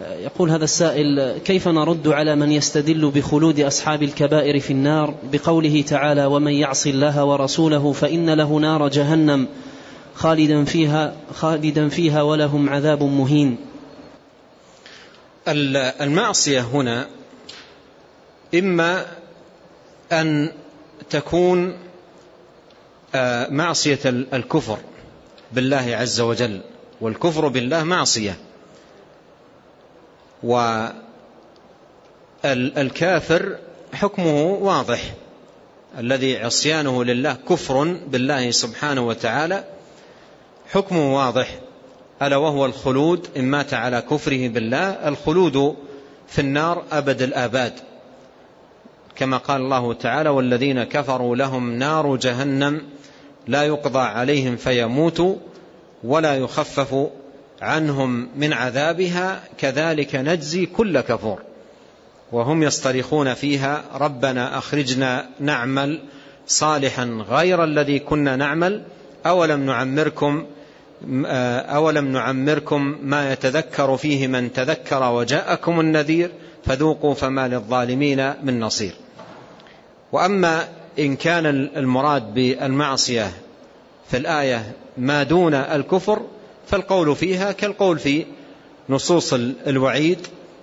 يقول هذا السائل كيف نرد على من يستدل بخلود أصحاب الكبائر في النار؟ بقوله تعالى ومن يعص الله ورسوله فإن له نار جهنم خالدا فيها خالدا فيها ولهم عذاب مهين. المعصية هنا إما أن تكون آه، معصية الكفر بالله عز وجل والكفر بالله معصية. والكافر حكمه واضح الذي عصيانه لله كفر بالله سبحانه وتعالى حكمه واضح ألا وهو الخلود إن مات على كفره بالله الخلود في النار أبد الآباد. كما قال الله تعالى والذين كفروا لهم نار جهنم لا يقضى عليهم فيموتوا ولا يخفف عنهم من عذابها كذلك نجزي كل كفور. وهم يصطرخون فيها ربنا أخرجنا نعمل صالحا غير الذي كنا نعمل أولم نعمركم أولم نعمركم ما يتذكر فيه من تذكر وجاءكم النذير فذوقوا فما للظالمين من نصير. وأما إن كان المراد بالمعصية في الآية ما دون الكفر فالقول فيها كالقول في نصوص الوعيد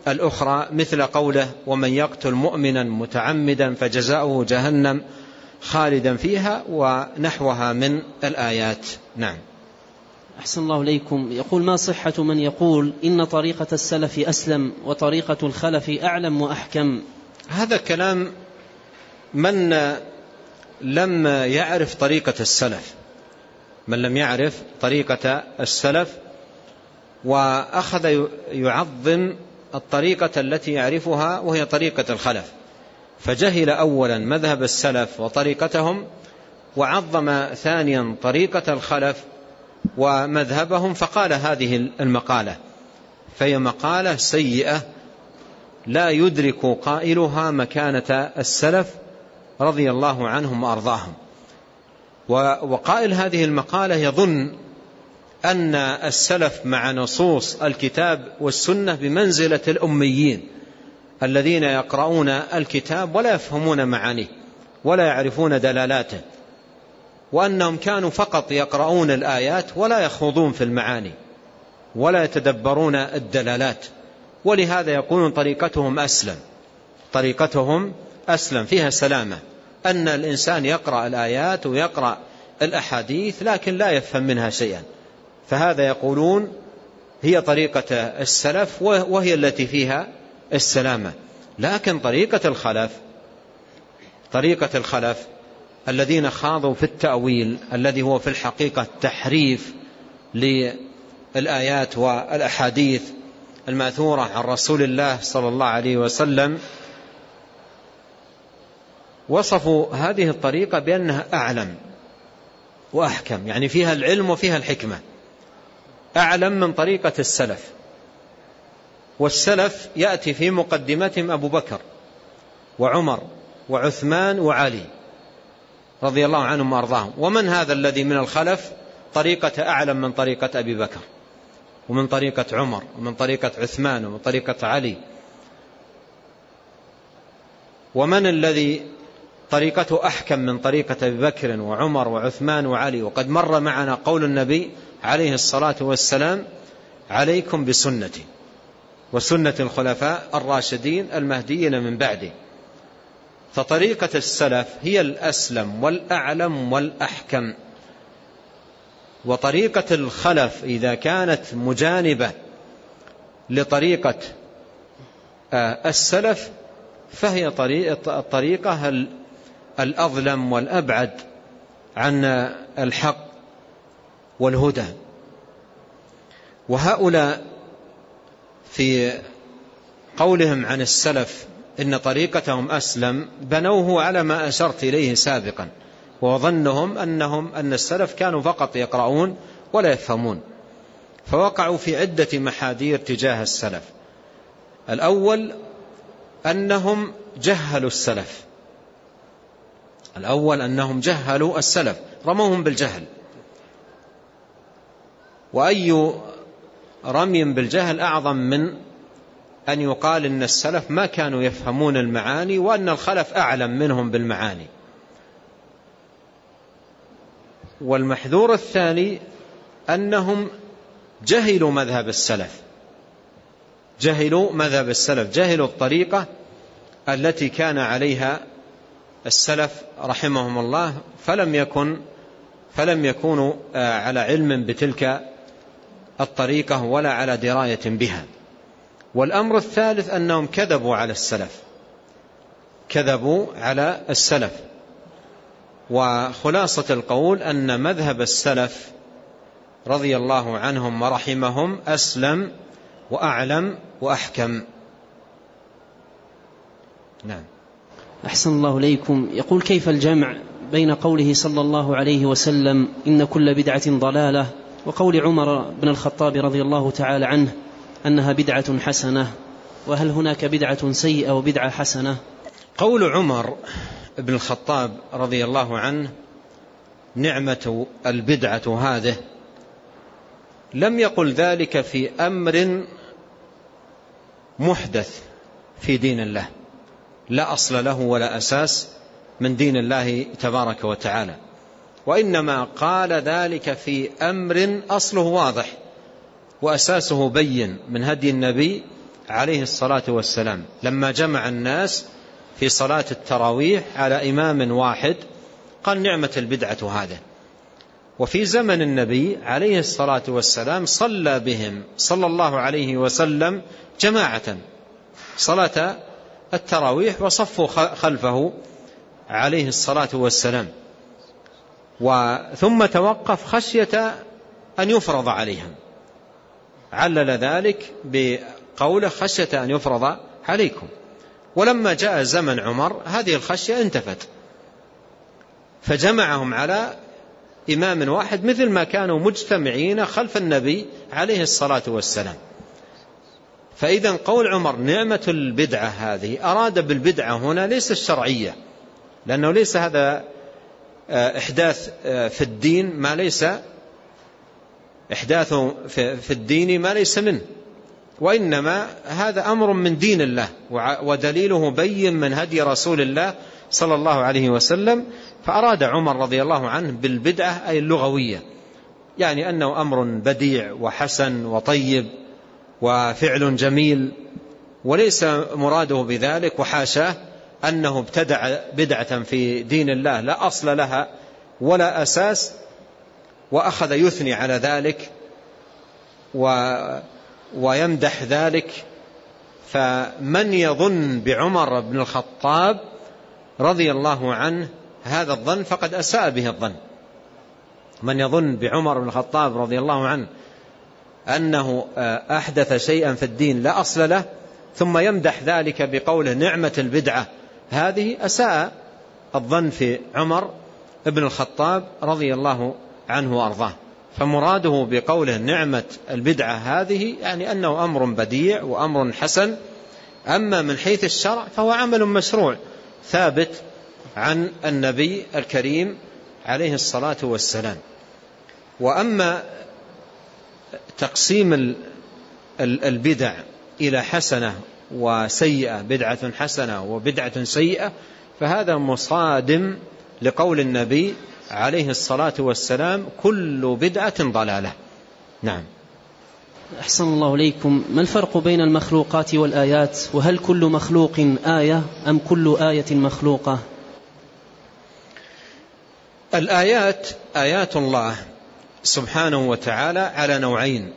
الأخرى مثل قوله ومن يقتل مؤمنا متعمدا فجزاؤه جهنم خالدا فيها ونحوها من الآيات. نعم. أحسن الله إليكم. يقول ما صحة من يقول إن طريقة السلف أسلم وطريقة الخلف أعلم وأحكم هذا كلام من لم يعرف طريقة السلف. من لم يعرف طريقة السلف وأخذ يعظم الطريقة التي يعرفها وهي طريقة الخلف. فجهل أولا مذهب السلف وطريقتهم وعظم ثانيا طريقة الخلف ومذهبهم فقال هذه المقالة. فهي مقالة سيئة لا يدرك قائلها مكانة السلف رضي الله عنهم وأرضاهم. وقائل هذه المقالة يظن أن السلف مع نصوص الكتاب والسنة بمنزلة الأميين الذين يقرؤون الكتاب ولا يفهمون معانيه ولا يعرفون دلالاته وأنهم كانوا فقط يقرؤون الآيات ولا يخوضون في المعاني ولا يتدبرون الدلالات. ولهذا يقولون طريقتهم أسلم طريقتهم أسلم فيها سلامة. أن الإنسان يقرأ الآيات ويقرأ الأحاديث لكن لا يفهم منها شيئا. فهذا يقولون هي طريقة السلف وهي التي فيها السلامة. لكن طريقة الخلف طريقة الخلف الذين خاضوا في التأويل الذي هو في الحقيقة تحريف للآيات والأحاديث المأثورة عن رسول الله صلى الله عليه وسلم وصفوا هذه الطريقة بأنها أعلم وأحكم يعني فيها العلم وفيها الحكمة. أعلم من طريقة السلف. والسلف يأتي في مقدمتهم أبو بكر وعمر وعثمان وعلي رضي الله عنهم وأرضاهم. ومن هذا الذي من الخلف؟ طريقة أعلم من طريقة أبي بكر ومن طريقة عمر ومن طريقة عثمان ومن طريقة علي. ومن الذي طريقته أحكم من طريقة أبي بكر وعمر وعثمان وعلي. وقد مر معنا قول النبي عليه الصلاة والسلام عليكم بسنتي وسنة الخلفاء الراشدين المهديين من بعدي. فطريقة السلف هي الأسلم والأعلم والأحكم. وطريقة الخلف إذا كانت مجانبة لطريقة آه، السلف فهي الطريقة الأظلم والأبعد عن الحق والهدى. وهؤلاء في قولهم عن السلف إن طريقتهم أسلم بنوه على ما أشرت إليه سابقا وظنهم أنهم أن السلف كانوا فقط يقرؤون ولا يفهمون. فوقعوا في عدة محاذير تجاه السلف. الأول أنهم جهلوا السلف. الأول أنهم جهلوا السلف رموهم بالجهل. وأي رمي بالجهل أعظم من أن يقال إن السلف ما كانوا يفهمون المعاني وأن الخلف أعلم منهم بالمعاني. والمحذور الثاني أنهم جهلوا مذهب السلف. جهلوا مذهب السلف جهلوا الطريقة التي كان عليها السلف رحمهم الله فلم يكن فلم يكونوا آه، على علم بتلك الطريقة ولا على دراية بها. والأمر الثالث أنهم كذبوا على السلف. كذبوا على السلف. وخلاصة القول أن مذهب السلف رضي الله عنهم ورحمهم أسلم وأعلم وأحكم. نعم. أحسن الله إليكم. يقول كيف الجمع بين قوله صلى الله عليه وسلم إن كل بدعة ضلالة وقول عمر بن الخطاب رضي الله تعالى عنه أنها بدعة حسنة وهل هناك بدعة سيئة وبدعة حسنة؟ قول عمر بن الخطاب رضي الله عنه نعمة البدعة هذه لم يقل ذلك في أمر محدث في دين الله. لا أصل له ولا أساس من دين الله تبارك وتعالى. وإنما قال ذلك في أمر أصله واضح وأساسه بين من هدي النبي عليه الصلاة والسلام. لما جمع الناس في صلاة التراويح على إمام واحد قال نعمة البدعة هذا وفي زمن النبي عليه الصلاة والسلام صلى بهم صلى الله عليه وسلم جماعة. صلاة التراويح وصفوا خلفه عليه الصلاة والسلام. ثم توقف خشية أن يفرض عليهم علل ذلك بقوله خشية أن يفرض عليكم. ولما جاء زمن عمر هذه الخشية انتفت. فجمعهم على إمام واحد مثل ما كانوا مجتمعين خلف النبي عليه الصلاة والسلام. فإذا قول عمر نعمة البدعة هذه أراد بالبدعة هنا ليس الشرعية لأنه ليس هذا آه، إحداث آه، في الدين ما ليس إحداثه في الدين ما ليس منه وإنما هذا أمر من دين الله ودليله بين من هدي رسول الله صلى الله عليه وسلم فأراد عمر رضي الله عنه بالبدعة أي اللغوية يعني أنه أمر بديع وحسن وطيب. وفعل جميل وليس مراده بذلك وحاشاه أنه ابتدع بدعة في دين الله لا أصل لها ولا أساس وأخذ يثني على ذلك و ويمدح ذلك. فمن يظن بعمر بن الخطاب رضي الله عنه هذا الظن فقد أساء به الظن. من يظن بعمر بن الخطاب رضي الله عنه أنه آه، أحدث شيئا في الدين لا أصل له ثم يمدح ذلك بقوله نعمة البدعة. هذه أساء الظن في عمر بن الخطاب رضي الله عنه وأرضاه. فمراده بقوله نعمة البدعة هذه يعني أنه أمر بديع وأمر حسن. أما من حيث الشرع فهو عمل مشروع ثابت عن النبي الكريم عليه الصلاة والسلام. وأما تقسيم البدع إلى حسنة وسيئة بدعة حسنة وبدعة سيئة فهذا مصادم لقول النبي عليه الصلاة والسلام كل بدعة ضلالة. نعم. أحسن الله إليكم. ما الفرق بين المخلوقات والآيات؟ وهل كل مخلوق آية أم كل آية مخلوقة؟ الآيات آيات الله. سبحانه وتعالى على نوعين.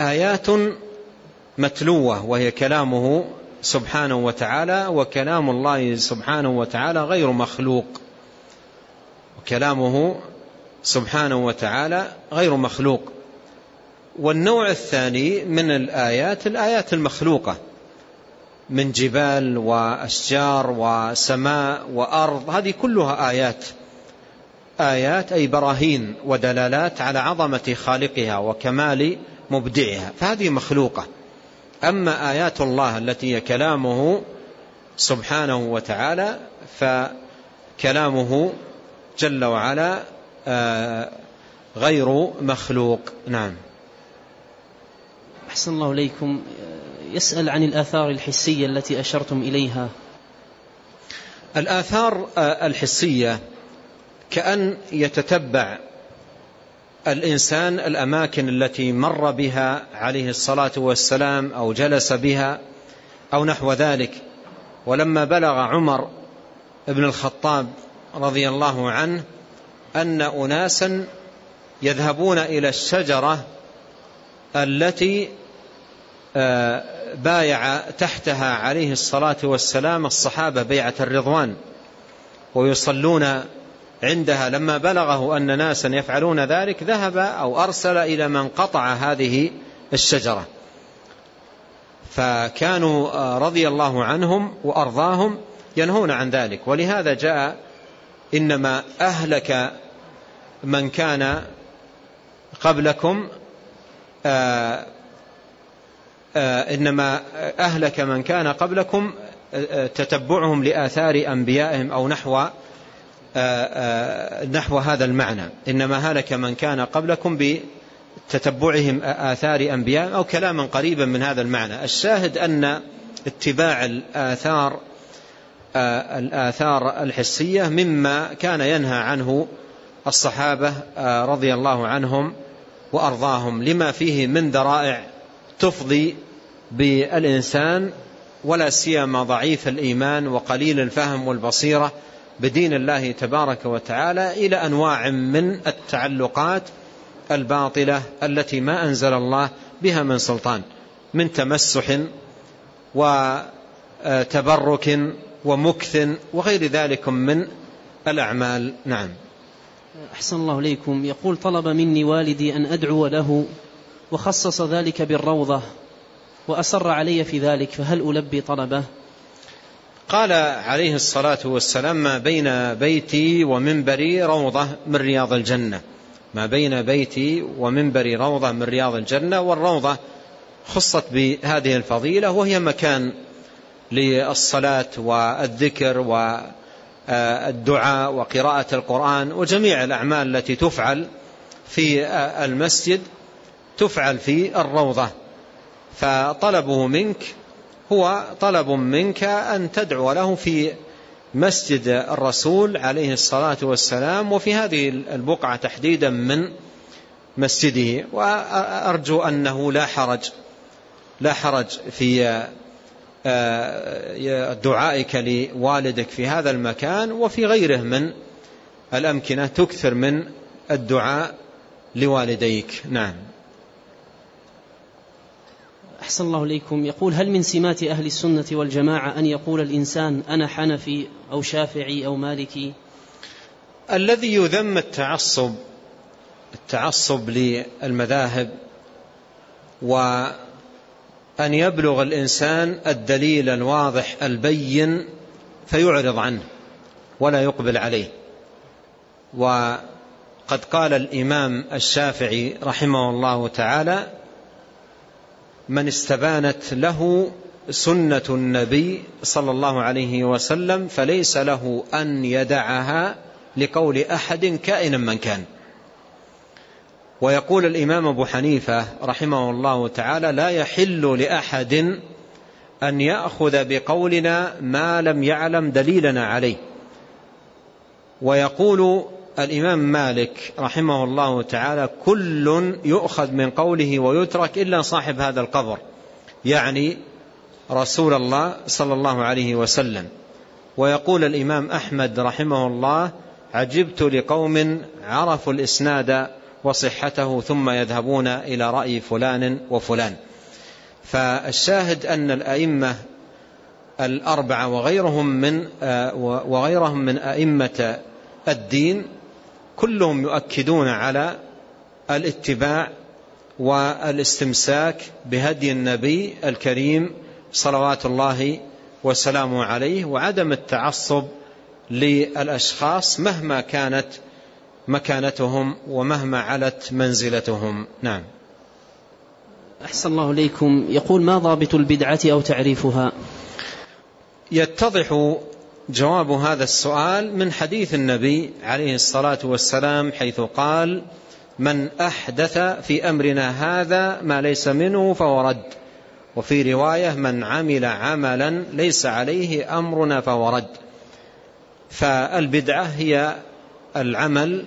آيات متلوة وهي كلامه سبحانه وتعالى وكلام الله سبحانه وتعالى غير مخلوق. كلامه سبحانه وتعالى غير مخلوق. والنوع الثاني من الآيات الآيات المخلوقة. من جبال وأشجار وسماء وأرض هذه كلها آيات. آيات أي براهين ودلالات على عظمة خالقها وكمال مبدعها. فهذه مخلوقة. أما آيات الله التي هي كلامه سبحانه وتعالى فكلامه جل وعلا آه، غير مخلوق. نعم. أحسن الله إليكم. يسأل عن الآثار الحسية التي أشرتم إليها. الآثار الحسية كأن يتتبع الإنسان الأماكن التي مر بها عليه الصلاة والسلام أو جلس بها أو نحو ذلك. ولما بلغ عمر بن الخطاب رضي الله عنه أن أناسا يذهبون إلى الشجرة التي آه، بايع تحتها عليه الصلاة والسلام الصحابة بيعة الرضوان ويصلون عندها لما بلغه أن ناسا يفعلون ذلك ذهب أو أرسل إلى من قطع هذه الشجرة. فكانوا آه، رضي الله عنهم وأرضاهم ينهون عن ذلك. ولهذا جاء إنما أهلك من كان قبلكم آه، آه، إنما أهلك من كان قبلكم تتبعهم لآثار أنبيائهم أو نحو نحو هذا المعنى. إنما هلك من كان قبلكم بتتبعهم آثار أنبيائهم أو كلاما قريبا من هذا المعنى. الشاهد أن اتباع الآثار الآثار الحسية مما كان ينهى عنه الصحابة رضي الله عنهم وأرضاهم لما فيه من ذرائع تفضي بالإنسان ولا سيما ضعيف الإيمان وقليل الفهم والبصيرة بدين الله تبارك وتعالى إلى أنواع من التعلقات الباطلة التي ما أنزل الله بها من سلطان من تمسح وتبرك ومكث وغير ذلك من الأعمال. نعم. أحسن الله إليكم. يقول طلب مني والدي أن أدعو له وخصص ذلك بالروضة وأصر علي في ذلك فهل ألبي طلبه؟ قال عليه الصلاة والسلام ما بين بيتي ومنبري روضة من رياض الجنة. ما بين بيتي ومنبري روضة من رياض الجنة والروضة خصت بهذه الفضيلة وهي مكان للصلاة والذكر والدعاء وقراءة القرآن وجميع الأعمال التي تفعل في المسجد تفعل في الروضة. فطلبه منك هو طلب منك أن تدعو له في مسجد الرسول عليه الصلاة والسلام وفي هذه البقعة تحديدا من مسجده. وأرجو أنه لا حرج لا حرج في آه، دعائك لوالدك في هذا المكان وفي غيره من الأمكنة تكثر من الدعاء لوالديك. نعم. أحسن الله إليكم. يقول هل من سمات أهل السنة والجماعة أن يقول الإنسان أنا حنفي أو شافعي أو مالكي؟ الذي يذم التعصب التعصب للمذاهب وأن يبلغ الإنسان الدليل الواضح البين فيعرض عنه ولا يقبل عليه. وقد قال الإمام الشافعي رحمه الله تعالى من استبانت له سنة النبي صلى الله عليه وسلم فليس له أن يدعها لقول أحد كائنا من كان. ويقول الإمام أبو حنيفة رحمه الله تعالى لا يحل لأحد أن يأخذ بقولنا ما لم يعلم دليلنا عليه ويقول الإمام مالك رحمه الله تعالى كل يؤخذ من قوله ويترك إلا صاحب هذا القبر يعني رسول الله صلى الله عليه وسلم. ويقول الإمام أحمد رحمه الله عجبت لقوم عرفوا الإسناد وصحته ثم يذهبون إلى رأي فلان وفلان. فالشاهد أن الأئمة الأربعة وغيرهم من آه، وغيرهم من أئمة الدين كلهم يؤكدون على الاتباع والاستمساك بهدي النبي الكريم صلوات الله وسلامه عليه وعدم التعصب للأشخاص مهما كانت مكانتهم ومهما علت منزلتهم. نعم. أحسن الله إليكم. يقول ما ضابط البدعة أو تعريفها؟ يتضح جواب هذا السؤال من حديث النبي عليه الصلاة والسلام حيث قال من أحدث في أمرنا هذا ما ليس منه فهو رد وفي رواية من عمل عملا ليس عليه أمرنا فهو رد فالبدعة هي العمل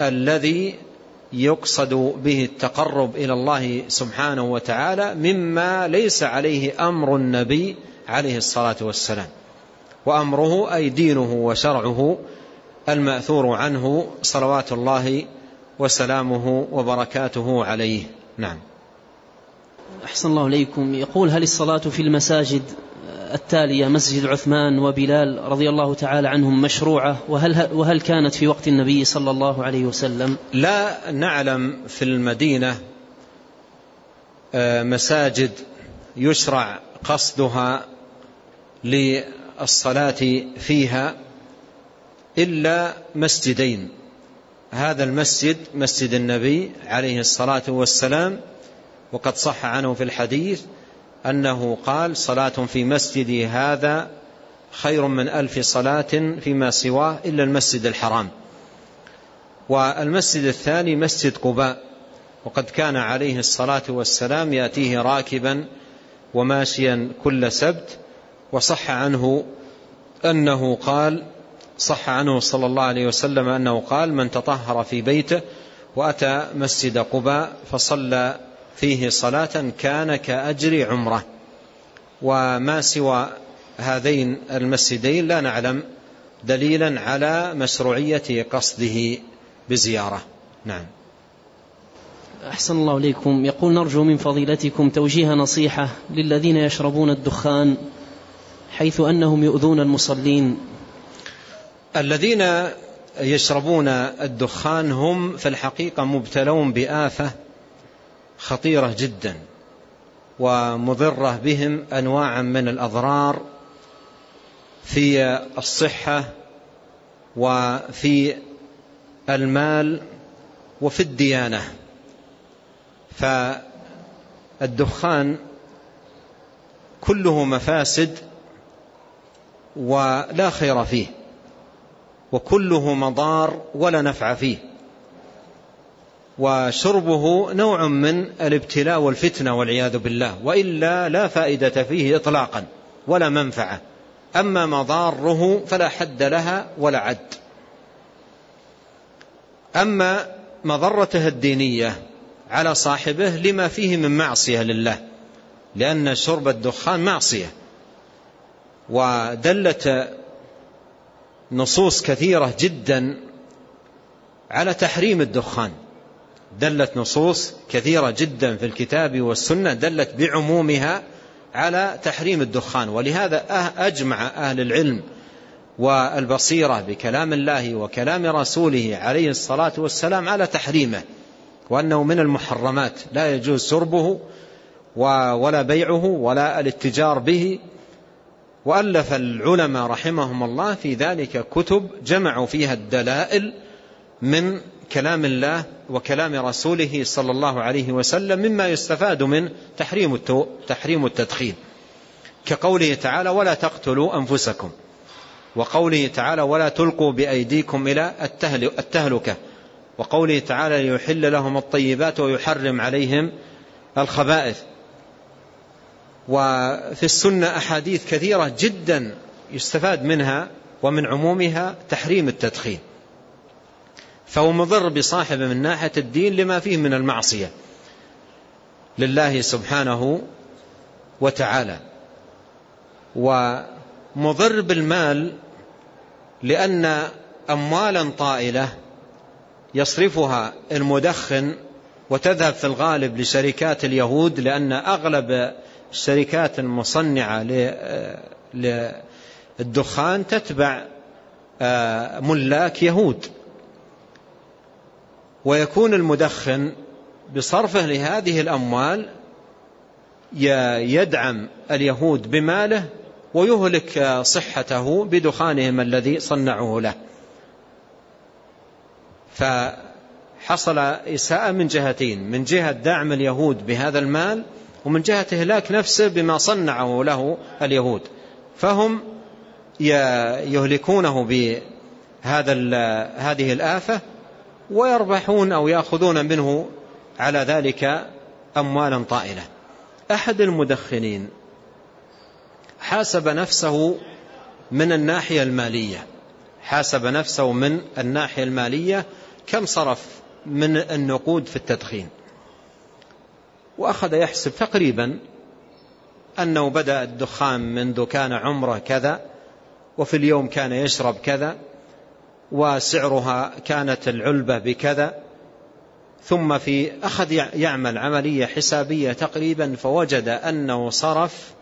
الذي يقصد به التقرب إلى الله سبحانه وتعالى مما ليس عليه أمر النبي عليه الصلاة والسلام. وأمره أي دينه وشرعه المأثور عنه صلوات الله وسلامه وبركاته عليه. نعم. أحسن الله إليكم. يقول هل الصلاة في المساجد التالية مسجد عثمان وبلال رضي الله تعالى عنهم مشروعة؟ وهل, وهل كانت في وقت النبي صلى الله عليه وسلم؟ لا نعلم في المدينة آه، مساجد يشرع قصدها للصلاة فيها إلا مسجدين. هذا المسجد مسجد النبي عليه الصلاة والسلام وقد صح عنه في الحديث أنه قال صلاة في مسجدي هذا خير من ألف صلاة فيما سواه إلا المسجد الحرام. والمسجد الثاني مسجد قباء وقد كان عليه الصلاة والسلام يأتيه راكبا وماشيا كل سبت وصح عنه أنه قال صح عنه صلى الله عليه وسلم أنه قال من تطهر في بيته وأتى مسجد قباء فصلى فيه صلاة كان كأجر عمرة. وما سوى هذين المسجدين لا نعلم دليلا على مشروعية قصده بزيارة. نعم. أحسن الله إليكم. يقول نرجو من فضيلتكم توجيه نصيحة للذين يشربون الدخان حيث أنهم يؤذون المصلين. الذين يشربون الدخان هم في الحقيقة مبتلون بآفة خطيرة جدا ومضرة بهم أنواعا من الأضرار في الصحة وفي المال وفي الديانة. فالدخان كله مفاسد ولا خير فيه وكله مضار ولا نفع فيه. وشربه نوع من الابتلاء والفتنة والعياذ بالله وإلا لا فائدة فيه إطلاقا ولا منفعة. أما مضاره فلا حد لها ولا عد. أما مضرته الدينية على صاحبه لما فيه من معصية لله لأن شرب الدخان معصية. ودلت نصوص كثيرة جدا على تحريم الدخان. دلت نصوص كثيرة جدا في الكتاب والسنة دلت بعمومها على تحريم الدخان. ولهذا أه- أجمع أهل العلم والبصيرة بكلام الله وكلام رسوله عليه الصلاة والسلام على تحريمه وأنه من المحرمات. لا يجوز شربه ولا بيعه ولا الاتجار به وألف العلماء رحمهم الله في ذلك كتب جمعوا فيها الدلائل من كلام الله وكلام رسوله صلى الله عليه وسلم مما يستفاد من تحريم تحريم التدخين. كقوله تعالى ولا تقتلوا أنفسكم. وقوله تعالى ولا تلقوا بأيديكم إلى التهلكة. وقوله تعالى ليحل لهم الطيبات ويحرم عليهم الخبائث. وفي السنة أحاديث كثيرة جدا يستفاد منها ومن عمومها تحريم التدخين. فهو مضر بصاحبه من ناحية الدين لما فيه من المعصية. لله سبحانه وتعالى. ومضر بالمال لأن أموالا طائلة يصرفها المدخن وتذهب في الغالب لشركات اليهود لأن أغلب الشركات المصنعة للدخان تتبع آه، ملاك يهود. ويكون المدخن بصرفه لهذه الأموال يدعم اليهود بماله ويهلك صحته بدخانهم الذي صنعوه له. فحصل إساءة من جهتين من جهة دعم اليهود بهذا المال ومن جهة إهلاك نفسه بما صنعه له اليهود. فهم يهلكونه بهذا هذه الآفة ويربحون أو يأخذون منه على ذلك أموالا طائلة. أحد المدخنين حاسب نفسه من الناحية المالية. حاسب نفسه من الناحية المالية. كم صرف من النقود في التدخين؟ وأخذ يحسب تقريبا أنه بدأ الدخان منذ كان عمرة كذا وفي اليوم كان يشرب كذا وسعرها كانت العلبة بكذا. ثم في أخذ يعمل عملية حسابية تقريبا فوجد أنه صرف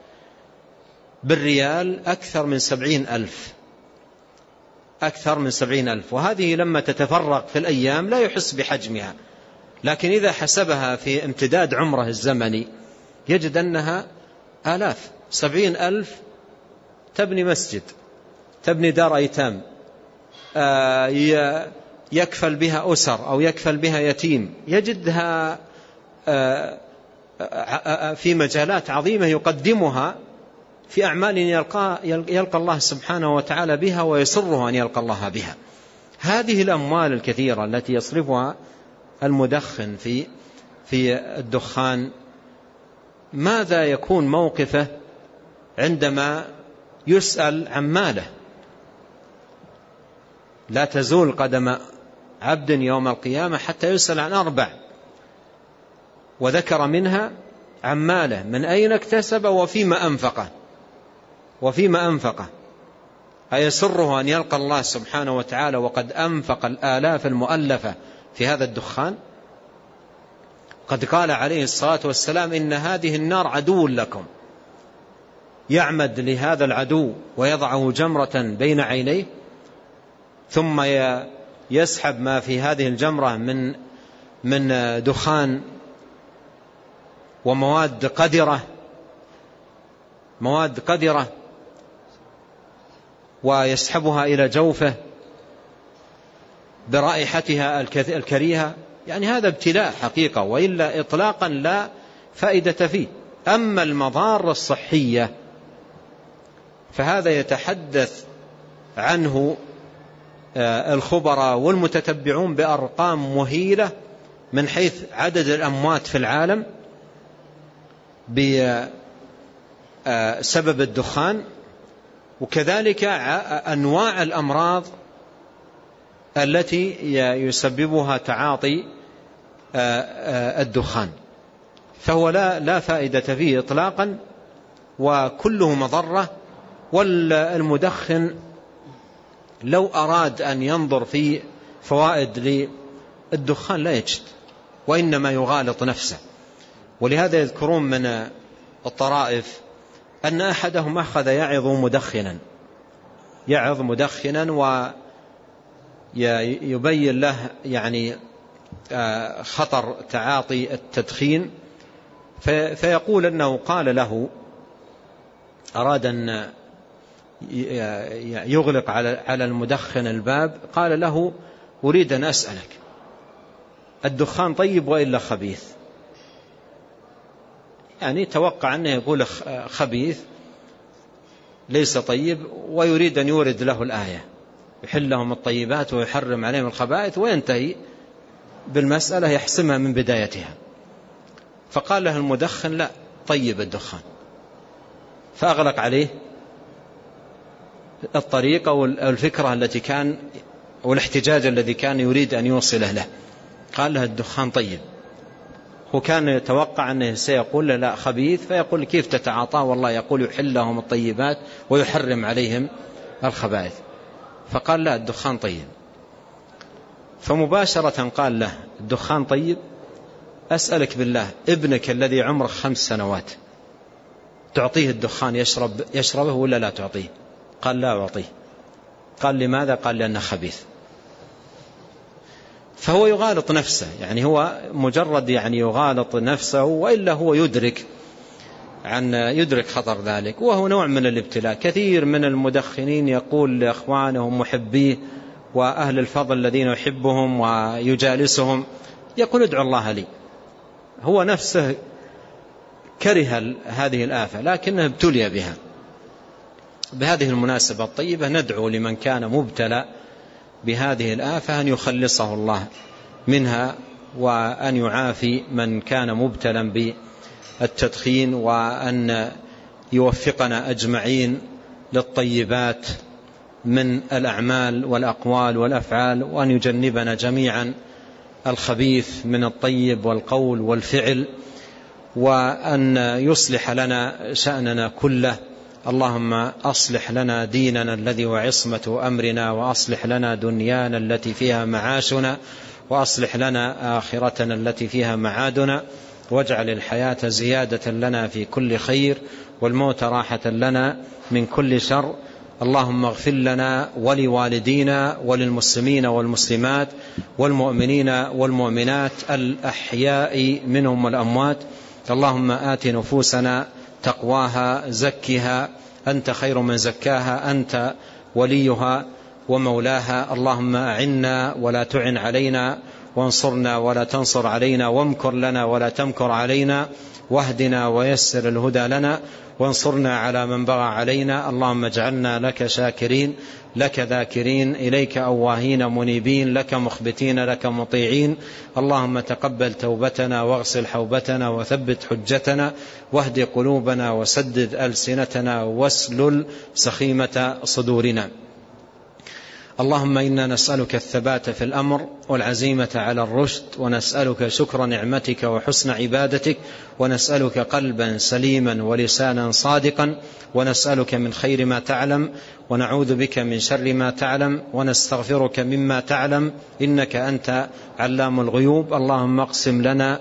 بالريال أكثر من سبعين ألف. أكثر من سبعين ألف. وهذه لما تتفرق في الأيام لا يحس بحجمها. لكن إذا حسبها في امتداد عمره الزمني يجد أنها آلاف سبعين ألف تبني مسجد تبني دار أيتام آه، يكفل بها أسر أو يكفل بها يتيم يجدها آه، آه، في مجالات عظيمة يقدمها في أعمال يلقى, يلقى الله سبحانه وتعالى بها ويسره أن يلقى الله بها. هذه الأموال الكثيرة التي يصرفها المدخن في في الدخان ماذا يكون موقفه عندما يسأل عن ماله؟ لا تزول قدم عبد يوم القيامة حتى يسأل عن أربع. وذكر منها عن ماله من أين اكتسب وفيما أنفقه وفيما أنفقه أيسره أن يلقى الله سبحانه وتعالى وقد أنفق الآلاف المؤلفة في هذا الدخان قد قال عليه الصلاة والسلام إن هذه النار عدو لكم يعمد لهذا العدو ويضعه جمرة بين عينيه ثم يسحب ما في هذه الجمرة من من دخان ومواد قذرة مواد قذرة ويسحبها إلى جوفه برائحتها الكريهة. يعني هذا ابتلاء حقيقة وإلا إطلاقا لا فائدة فيه. أما المضار الصحية فهذا يتحدث عنه آه، الخبراء والمتتبعون بأرقام مهيلة من حيث عدد الأموات في العالم بسبب آه، الدخان. وكذلك أنواع الأمراض التي يسببها تعاطي آه، الدخان. فهو لا لا فائدة فيه إطلاقا وكله مضرة. والمدخن لو أراد أن ينظر في فوائد للدخان لا يجد وإنما يغالط نفسه. ولهذا يذكرون من الطرائف أن أحدهم أخذ يعظ مدخنا يعظ مدخنا ويبين له يعني آه، خطر تعاطي التدخين. فيقول أنه قال له أراد أن يغلق على المدخن الباب. قال له أريد أن أسألك الدخان طيب وإلا خبيث؟ يعني توقع أنه يقول خبيث ليس طيب ويريد أن يورد له الآية. يحل لهم الطيبات ويحرم عليهم الخبائث وينتهي بالمسألة يحسمها من بدايتها. فقال له المدخن لا طيب الدخان. فأغلق عليه الطريقة والفكرة التي كان والاحتجاج الذي كان يريد أن يوصله له. قال له الدخان طيب. هو كان يتوقع أنه سيقول له لا خبيث فيقول كيف تتعاطاه؟ والله يقول يحل لهم الطيبات ويحرم عليهم الخبائث. فقال لا الدخان طيب. فمباشرة قال له الدخان طيب؟ أسألك بالله ابنك الذي عمره خمس سنوات تعطيه الدخان يشرب يشربه ولا لا تعطيه؟ قال لا أعطيه. قال لماذا؟ قال لأنه خبيث. فهو يغالط نفسه يعني هو مجرد يعني يغالط نفسه وإلا هو يدرك عن يدرك خطر ذلك وهو نوع من الابتلاء. كثير من المدخنين يقول لأخوانه محبيه وأهل الفضل الذين يحبهم ويجالسهم يقول ادعو الله لي. هو نفسه كره هذه الآفة لكنه ابتلي بها. بهذه المناسبة الطيبة ندعو لمن كان مبتلى بهذه الآفة أن يخلصه الله منها وأن يعافي من كان مبتلا التدخين وأن يوفقنا أجمعين للطيبات من الأعمال والأقوال والأفعال وأن يجنبنا جميعا الخبيث من الطيب والقول والفعل وأن يصلح لنا شأننا كله. اللهم أصلح لنا ديننا الذي وعصمة أمرنا وأصلح لنا دنيانا التي فيها معاشنا وأصلح لنا آخرتنا التي فيها معادنا. واجعل الحياة زيادة لنا في كل خير والموت راحة لنا من كل شر. اللهم اغفر لنا ولوالدينا وللمسلمين والمسلمات والمؤمنين والمؤمنات الأحياء منهم والأموات. اللهم آت نفوسنا تقواها زكها. أنت خير من زكاها أنت وليها ومولاها. اللهم أعنا ولا تعن علينا. وانصرنا ولا تنصر علينا وامكر لنا ولا تمكر علينا واهدنا ويسر الهدى لنا وانصرنا على من بغى علينا. اللهم اجعلنا لك شاكرين لك ذاكرين إليك أواهين منيبين لك مخبتين لك مطيعين. اللهم تقبل توبتنا واغسل حوبتنا وثبت حجتنا واهد قلوبنا وسدد ألسنتنا واسلل سخيمة صدورنا. اللهم إنا نسألك الثبات في الأمر والعزيمة على الرشد ونسألك شكر نعمتك وحسن عبادتك ونسألك قلبا سليما ولسانا صادقا ونسألك من خير ما تعلم ونعوذ بك من شر ما تعلم ونستغفرك مما تعلم إنك أنت علام الغيوب. اللهم اقسم لنا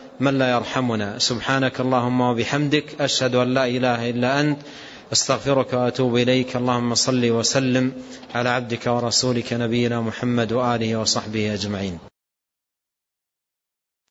من لا يرحمنا. سبحانك اللهم وبحمدك أشهد أن لا إله إلا أنت أستغفرك وأتوب إليك. اللهم صل وسلم على عبدك ورسولك نبينا محمد وآله وصحبه أجمعين.